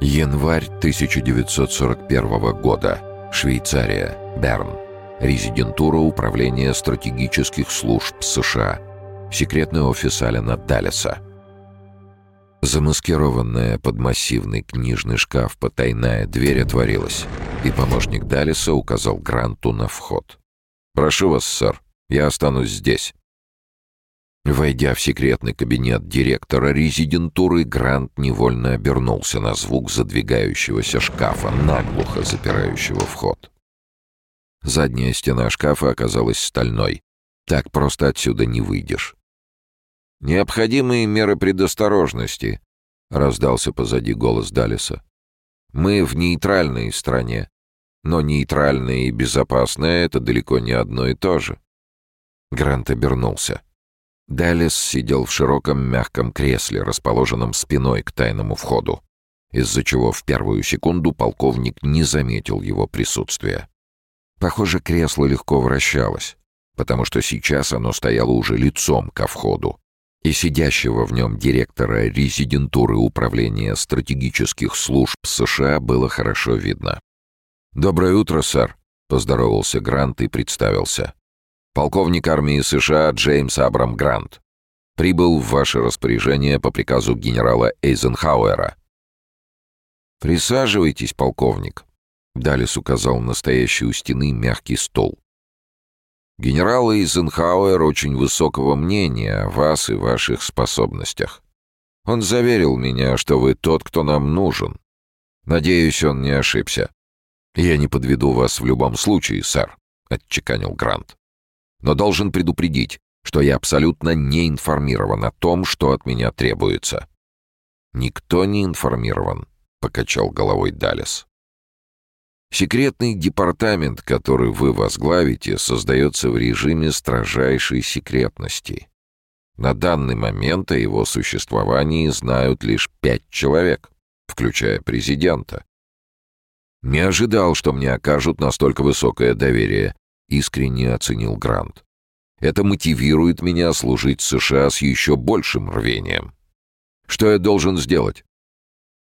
Январь 1941 года. Швейцария. Берн. Резидентура Управления стратегических служб США. Секретный офис Алена Даллеса. Замаскированная под массивный книжный шкаф потайная дверь отворилась, и помощник Даллеса указал Гранту на вход. «Прошу вас, сэр, я останусь здесь». Войдя в секретный кабинет директора резидентуры, Грант невольно обернулся на звук задвигающегося шкафа, наглухо запирающего вход. Задняя стена шкафа оказалась стальной. Так просто отсюда не выйдешь. «Необходимые меры предосторожности», — раздался позади голос Далиса. «Мы в нейтральной стране, но нейтральное и безопасное — это далеко не одно и то же». Грант обернулся. Даллес сидел в широком мягком кресле, расположенном спиной к тайному входу, из-за чего в первую секунду полковник не заметил его присутствия. Похоже, кресло легко вращалось, потому что сейчас оно стояло уже лицом ко входу, и сидящего в нем директора резидентуры Управления стратегических служб США было хорошо видно. «Доброе утро, сэр», — поздоровался Грант и представился полковник армии США Джеймс Абрам Грант, прибыл в ваше распоряжение по приказу генерала Эйзенхауэра. «Присаживайтесь, полковник», — Далис указал настоящий у стены мягкий стол. «Генерал Эйзенхауэр очень высокого мнения о вас и ваших способностях. Он заверил меня, что вы тот, кто нам нужен. Надеюсь, он не ошибся. Я не подведу вас в любом случае, сэр», — отчеканил Грант но должен предупредить, что я абсолютно не информирован о том, что от меня требуется». «Никто не информирован», — покачал головой Далес. «Секретный департамент, который вы возглавите, создается в режиме строжайшей секретности. На данный момент о его существовании знают лишь пять человек, включая президента. Не ожидал, что мне окажут настолько высокое доверие, — искренне оценил Грант. «Это мотивирует меня служить США с еще большим рвением. Что я должен сделать?»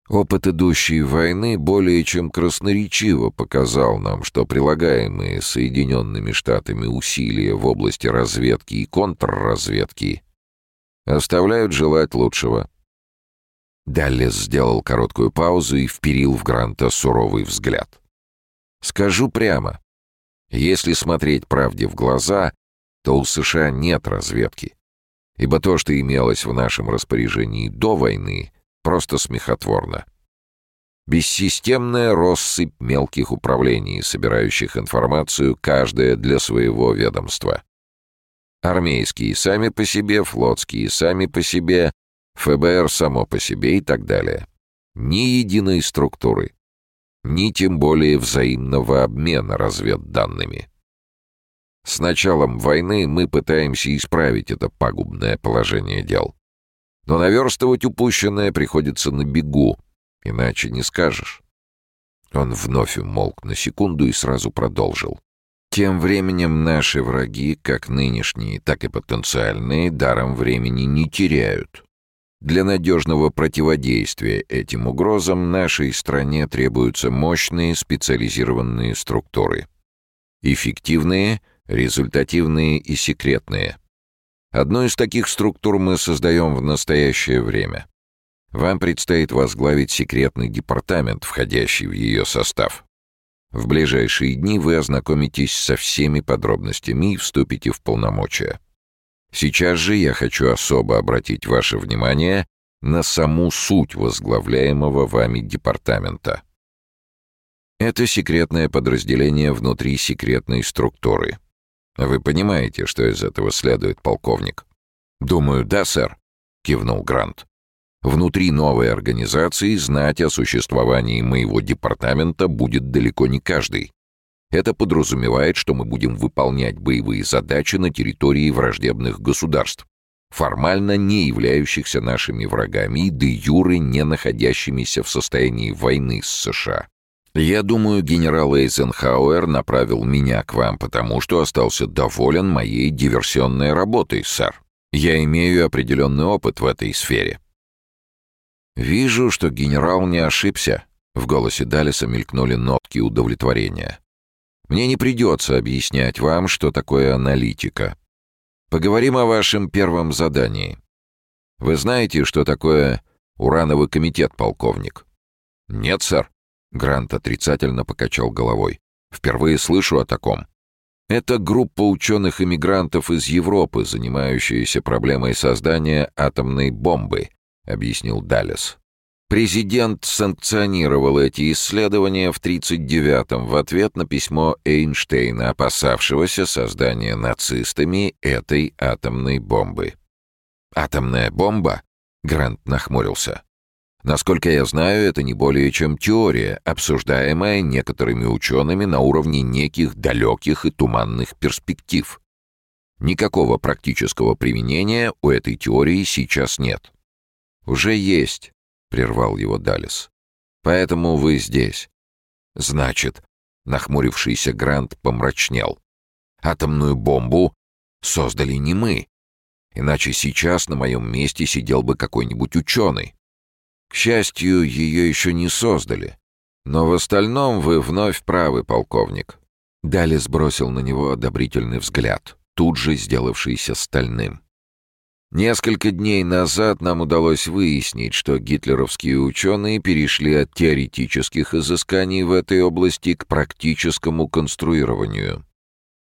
Опыт идущей войны более чем красноречиво показал нам, что прилагаемые Соединенными Штатами усилия в области разведки и контрразведки оставляют желать лучшего. Даллес сделал короткую паузу и вперил в Гранта суровый взгляд. «Скажу прямо, если смотреть правде в глаза, то у США нет разведки. Ибо то, что имелось в нашем распоряжении до войны, просто смехотворно. Бессистемная россыпь мелких управлений, собирающих информацию каждое для своего ведомства. Армейские сами по себе, флотские сами по себе, ФБР само по себе и так далее. Ни единой структуры ни тем более взаимного обмена разведданными. С началом войны мы пытаемся исправить это пагубное положение дел. Но наверстывать упущенное приходится на бегу, иначе не скажешь. Он вновь умолк на секунду и сразу продолжил. Тем временем наши враги, как нынешние, так и потенциальные, даром времени не теряют. Для надежного противодействия этим угрозам нашей стране требуются мощные специализированные структуры. Эффективные, результативные и секретные. Одну из таких структур мы создаем в настоящее время. Вам предстоит возглавить секретный департамент, входящий в ее состав. В ближайшие дни вы ознакомитесь со всеми подробностями и вступите в полномочия. Сейчас же я хочу особо обратить ваше внимание на саму суть возглавляемого вами департамента. Это секретное подразделение внутри секретной структуры. Вы понимаете, что из этого следует, полковник? Думаю, да, сэр, кивнул Грант. Внутри новой организации знать о существовании моего департамента будет далеко не каждый. Это подразумевает, что мы будем выполнять боевые задачи на территории враждебных государств, формально не являющихся нашими врагами и де юре не находящимися в состоянии войны с США. Я думаю, генерал Эйзенхауэр направил меня к вам потому, что остался доволен моей диверсионной работой, сэр. Я имею определенный опыт в этой сфере. «Вижу, что генерал не ошибся», — в голосе Далиса мелькнули нотки удовлетворения. «Мне не придется объяснять вам, что такое аналитика. Поговорим о вашем первом задании. Вы знаете, что такое урановый комитет, полковник?» «Нет, сэр», — Грант отрицательно покачал головой. «Впервые слышу о таком». Это группа ученых-иммигрантов из Европы, занимающаяся проблемой создания атомной бомбы, объяснил Даллес. Президент санкционировал эти исследования в 1939-м в ответ на письмо Эйнштейна, опасавшегося создания нацистами этой атомной бомбы. «Атомная бомба?» — Грант нахмурился. Насколько я знаю, это не более чем теория, обсуждаемая некоторыми учеными на уровне неких далеких и туманных перспектив. Никакого практического применения у этой теории сейчас нет. «Уже есть», — прервал его Далис. «Поэтому вы здесь». «Значит», — нахмурившийся Грант помрачнел, «атомную бомбу создали не мы. Иначе сейчас на моем месте сидел бы какой-нибудь ученый. К счастью, ее еще не создали. Но в остальном вы вновь правы, полковник». Дали сбросил на него одобрительный взгляд, тут же сделавшийся стальным. Несколько дней назад нам удалось выяснить, что гитлеровские ученые перешли от теоретических изысканий в этой области к практическому конструированию.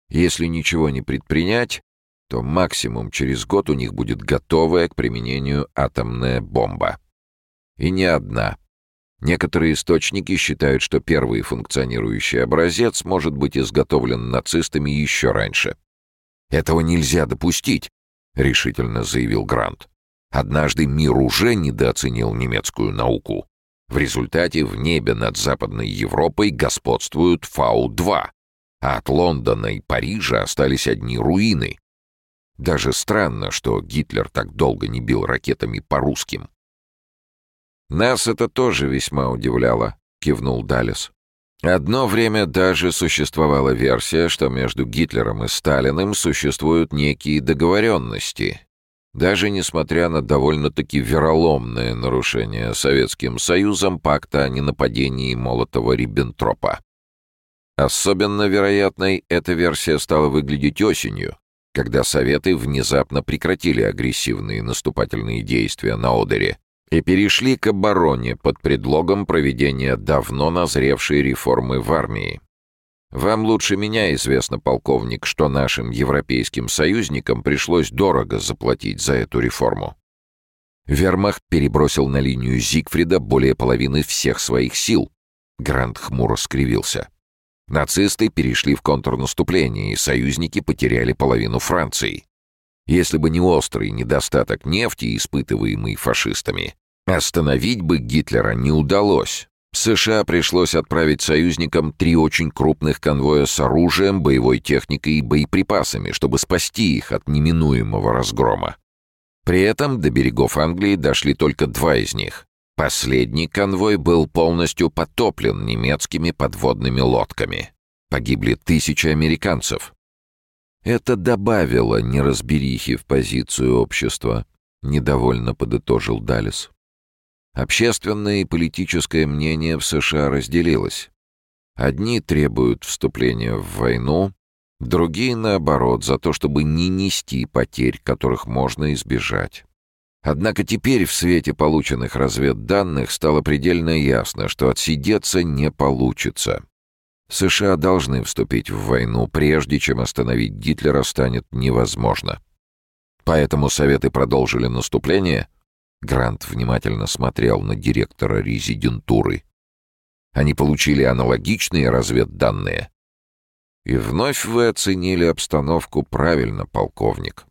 Если ничего не предпринять, то максимум через год у них будет готовая к применению атомная бомба. И не одна. Некоторые источники считают, что первый функционирующий образец может быть изготовлен нацистами еще раньше. «Этого нельзя допустить», — решительно заявил Грант. «Однажды мир уже недооценил немецкую науку. В результате в небе над Западной Европой господствуют Фау-2, а от Лондона и Парижа остались одни руины. Даже странно, что Гитлер так долго не бил ракетами по русским. «Нас это тоже весьма удивляло», — кивнул Далис. Одно время даже существовала версия, что между Гитлером и Сталиным существуют некие договоренности. Даже несмотря на довольно-таки вероломное нарушение Советским Союзом пакта о ненападении Молотова-Риббентропа. Особенно вероятной эта версия стала выглядеть осенью, когда Советы внезапно прекратили агрессивные наступательные действия на Одере и перешли к обороне под предлогом проведения давно назревшей реформы в армии. Вам лучше меня известно, полковник, что нашим европейским союзникам пришлось дорого заплатить за эту реформу. Вермахт перебросил на линию Зигфрида более половины всех своих сил. Грант хмуро скривился. Нацисты перешли в контрнаступление, и союзники потеряли половину Франции. Если бы не острый недостаток нефти, испытываемый фашистами, Остановить бы Гитлера не удалось. США пришлось отправить союзникам три очень крупных конвоя с оружием, боевой техникой и боеприпасами, чтобы спасти их от неминуемого разгрома. При этом до берегов Англии дошли только два из них. Последний конвой был полностью потоплен немецкими подводными лодками. Погибли тысячи американцев. Это добавило неразберихи в позицию общества, недовольно подытожил Далис. Общественное и политическое мнение в США разделилось. Одни требуют вступления в войну, другие, наоборот, за то, чтобы не нести потерь, которых можно избежать. Однако теперь в свете полученных разведданных стало предельно ясно, что отсидеться не получится. США должны вступить в войну, прежде чем остановить Гитлера станет невозможно. Поэтому Советы продолжили наступление — Грант внимательно смотрел на директора резидентуры. Они получили аналогичные разведданные. И вновь вы оценили обстановку правильно, полковник.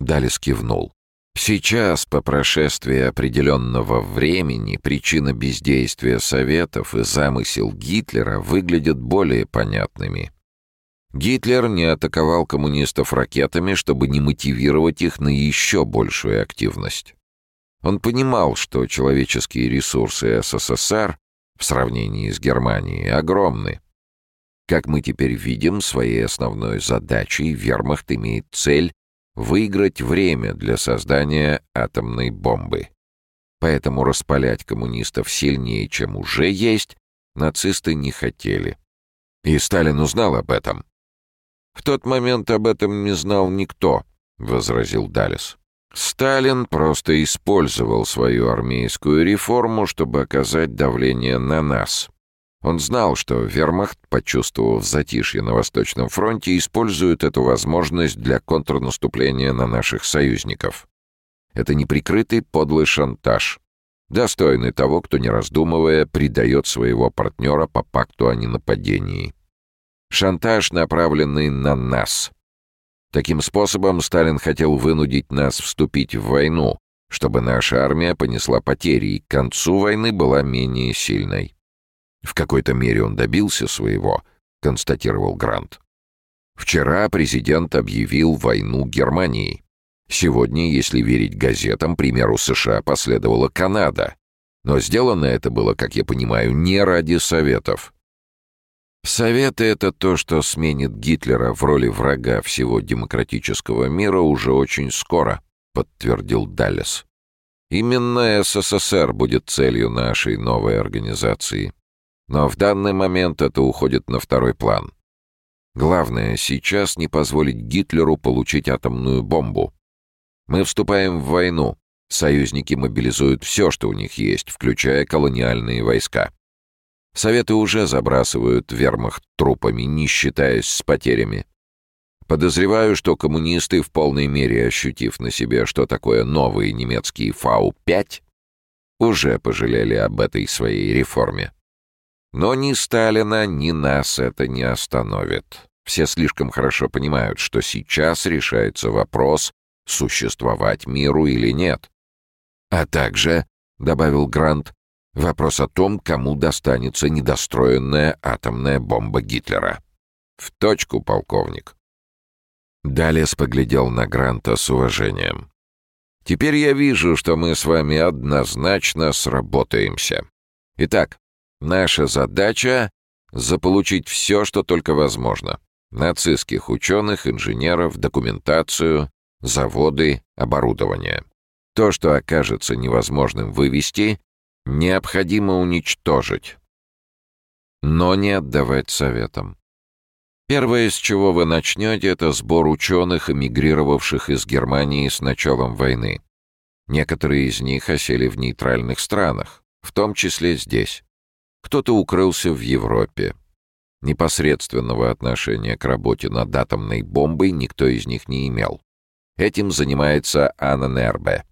Далис кивнул. Сейчас, по прошествии определенного времени, причина бездействия Советов и замысел Гитлера выглядят более понятными. Гитлер не атаковал коммунистов ракетами, чтобы не мотивировать их на еще большую активность. Он понимал, что человеческие ресурсы СССР в сравнении с Германией огромны. Как мы теперь видим, своей основной задачей вермахт имеет цель выиграть время для создания атомной бомбы. Поэтому распалять коммунистов сильнее, чем уже есть, нацисты не хотели. И Сталин узнал об этом. «В тот момент об этом не знал никто», — возразил Далес. Сталин просто использовал свою армейскую реформу, чтобы оказать давление на нас. Он знал, что вермахт, почувствовав затишье на Восточном фронте, использует эту возможность для контрнаступления на наших союзников. Это неприкрытый подлый шантаж, достойный того, кто, не раздумывая, предает своего партнера по пакту о ненападении. Шантаж, направленный на нас. Таким способом Сталин хотел вынудить нас вступить в войну, чтобы наша армия понесла потери и к концу войны была менее сильной. В какой-то мере он добился своего, констатировал Грант. Вчера президент объявил войну Германии. Сегодня, если верить газетам, примеру США последовала Канада. Но сделано это было, как я понимаю, не ради Советов. Советы — это то, что сменит Гитлера в роли врага всего демократического мира уже очень скоро, подтвердил Даллес. Именно СССР будет целью нашей новой организации. Но в данный момент это уходит на второй план. Главное сейчас не позволить Гитлеру получить атомную бомбу. Мы вступаем в войну. Союзники мобилизуют все, что у них есть, включая колониальные войска. Советы уже забрасывают вермахт трупами, не считаясь с потерями. Подозреваю, что коммунисты, в полной мере ощутив на себе, что такое новые немецкие Фау-5, уже пожалели об этой своей реформе. Но ни Сталина, ни нас это не остановит. Все слишком хорошо понимают, что сейчас решается вопрос, существовать миру или нет. А также, — добавил Грант, — вопрос о том, кому достанется недостроенная атомная бомба Гитлера. В точку, полковник. Далес поглядел на Гранта с уважением. «Теперь я вижу, что мы с вами однозначно сработаемся. Итак, наша задача — заполучить все, что только возможно. Нацистских ученых, инженеров, документацию, заводы, оборудование. То, что окажется невозможным вывести, необходимо уничтожить. Но не отдавать советам. Первое, с чего вы начнете, это сбор ученых, эмигрировавших из Германии с началом войны. Некоторые из них осели в нейтральных странах, в том числе здесь. Кто-то укрылся в Европе. Непосредственного отношения к работе над атомной бомбой никто из них не имел. Этим занимается Анненербе.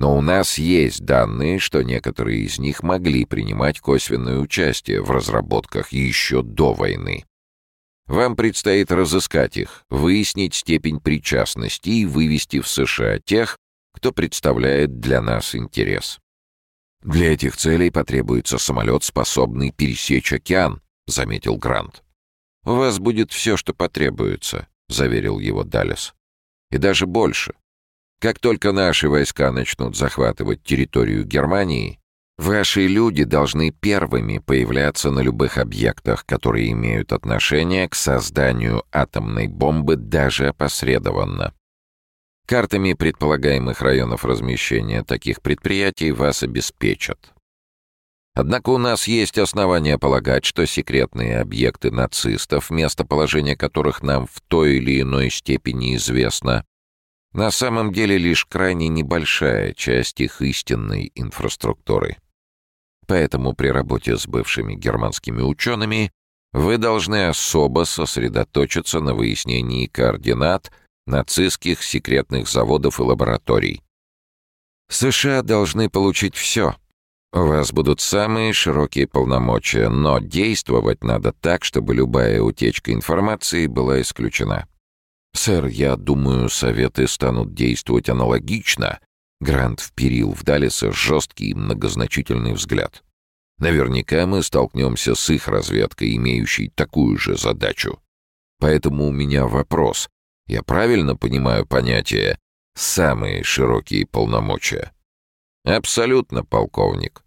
Но у нас есть данные, что некоторые из них могли принимать косвенное участие в разработках еще до войны. Вам предстоит разыскать их, выяснить степень причастности и вывести в США тех, кто представляет для нас интерес. Для этих целей потребуется самолет, способный пересечь океан, заметил Грант. У вас будет все, что потребуется, заверил его Даллес и даже больше. Как только наши войска начнут захватывать территорию Германии, ваши люди должны первыми появляться на любых объектах, которые имеют отношение к созданию атомной бомбы даже опосредованно. Картами предполагаемых районов размещения таких предприятий вас обеспечат. Однако у нас есть основания полагать, что секретные объекты нацистов, местоположение которых нам в той или иной степени известно, на самом деле лишь крайне небольшая часть их истинной инфраструктуры. Поэтому при работе с бывшими германскими учеными вы должны особо сосредоточиться на выяснении координат нацистских секретных заводов и лабораторий. США должны получить все, у вас будут самые широкие полномочия, но действовать надо так, чтобы любая утечка информации была исключена. Сэр, я думаю, советы станут действовать аналогично. Грант вперил в Далиса жесткий и многозначительный взгляд. Наверняка мы столкнемся с их разведкой, имеющей такую же задачу. Поэтому у меня вопрос. Я правильно понимаю понятие «самые широкие полномочия»? «Абсолютно, полковник».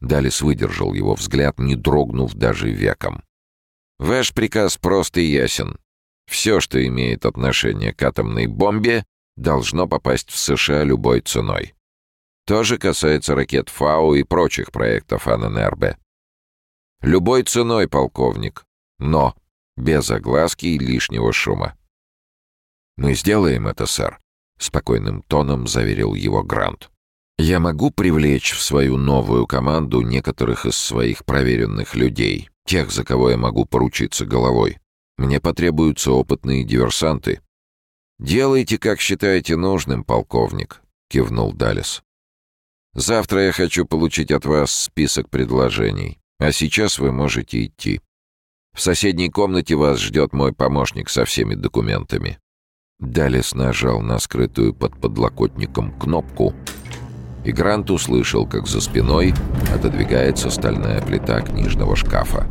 Далис выдержал его взгляд, не дрогнув даже веком. «Ваш приказ прост и ясен. Все, что имеет отношение к атомной бомбе, должно попасть в США любой ценой. То же касается ракет ФАУ и прочих проектов АННРБ. Любой ценой, полковник, но без огласки и лишнего шума. «Мы сделаем это, сэр», — спокойным тоном заверил его Грант. «Я могу привлечь в свою новую команду некоторых из своих проверенных людей, тех, за кого я могу поручиться головой. Мне потребуются опытные диверсанты». «Делайте, как считаете нужным, полковник», — кивнул Далис. «Завтра я хочу получить от вас список предложений, а сейчас вы можете идти. В соседней комнате вас ждет мой помощник со всеми документами». Далис нажал на скрытую под подлокотником кнопку, и Грант услышал, как за спиной отодвигается стальная плита книжного шкафа.